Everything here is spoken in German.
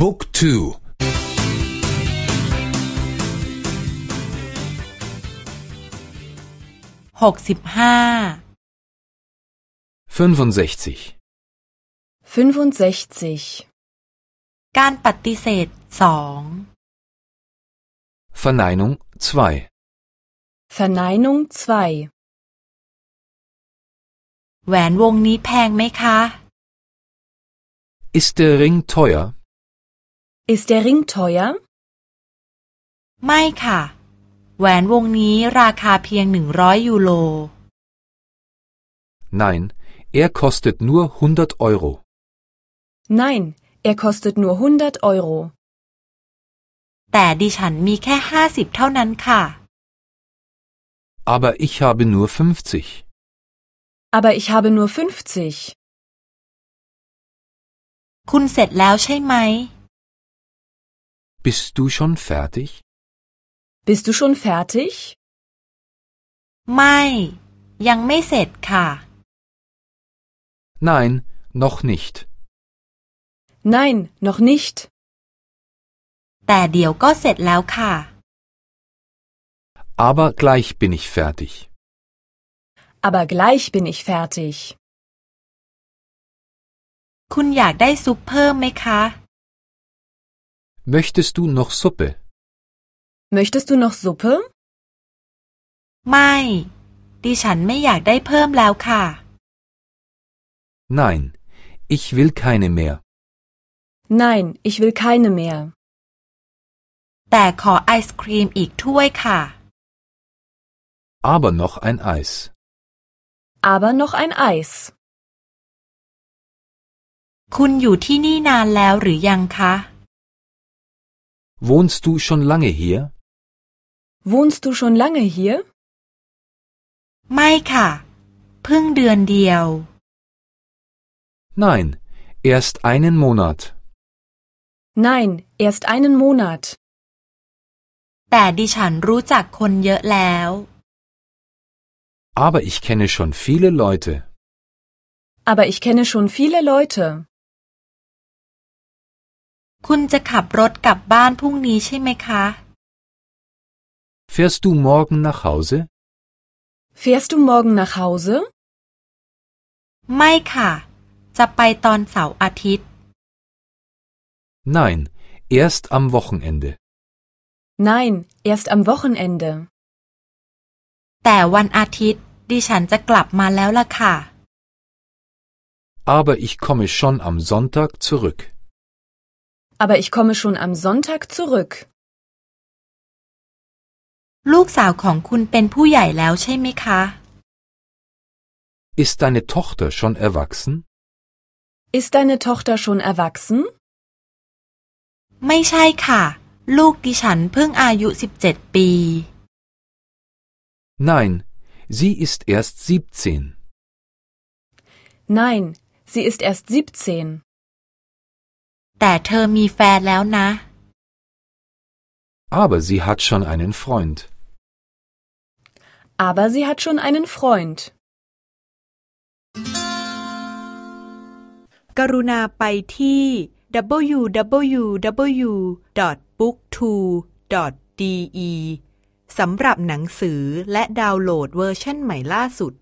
Book 2 หกสิบห้า 65 65. การปฏิเสธสอง Verneinung 2 Verneinung 2. แหวนวงนี้แพงไหมคะ Ist der Ring teuer? Ist der Ring teuer? ไม่ค่ะ แหวนวงนี้ราคาเพียงหนึ่งร้อยยูโร Nein, er kostet nur 100 Euro. Nein, er kostet nur 100 Euro. แต่ดิฉันมีแค่ห้าสิบเท่านั้นค่ะ Aber ich habe nur 50. Aber ich habe nur 50. คุณเสร็จแล้วใช่ไหม Bist du schon fertig? Bist du schon fertig? ไม่ ยังไม่เสร็จค่ะ Nein, noch nicht. Nein, noch nicht. แต่เดี๋ยวก็เสร็จแล้วค่ะ Aber gleich bin ich fertig. Aber gleich bin ich fertig. คุณอยากได้ซุปเพิ่มไหมคะ Möchtest du noch Suppe? Möchtest du noch Suppe? ไม่ ดิฉันไม่อยากได้เพิ่มแล้วค่ะ Nein, ich will keine mehr. Nein, ich will keine mehr. แต่ขอไอศครีมอีกถ้วยค่ะ Aber noch ein Eis. Aber noch ein Eis. คุณอยู่ที่นี่นานแล้วหรือยังคะ Wohnst du schon lange hier? Wohnst du schon lange hier? ไม่ค่ะ เพิ่งเดือนเดียว Nein, erst einen Monat. Nein, erst einen Monat. แต่ดิฉันรู้จักคนเยอะแล้ว Aber ich kenne schon viele Leute. Aber ich kenne schon viele Leute. คุณจะขับรถกลับบ้านพรุ่งนี้ใช่ไหมคะ Fährst du morgen nach Hause? Fährst du morgen nach Hause? ไม่ค่ะ จะไปตอนเสาร์อาทิตย์ Nein, erst am Wochenende. Nein, erst am Wochenende. แต่วันอาทิตย์ ดิฉันจะกลับมาแล้วล่ะค่ะ Aber ich komme schon am Sonntag zurück. Aber ich komme schon am Sonntag zurück. ลูกสาวของคุณเป็นผู้ใหญ่แล้วใช่ไหมคะ Ist deine Tochter schon erwachsen? Ist deine Tochter schon erwachsen? ไม่ใช่ค่ะ ลูกดิฉันเพิ่งอายุสิบเจ็ดปี Nein, sie ist erst 17. Nein, sie ist erst 17. แต่เธอมีแฟนแล้วนะ Aber sie hat schon einen Freund. Aber sie hat schon einen Freund. กรุณาไปที่ www.booktwo.de สำหรับหนังสือและดาวน์โหลดเวอร์ชันใหม่ล่าสุด